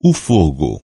o fogo.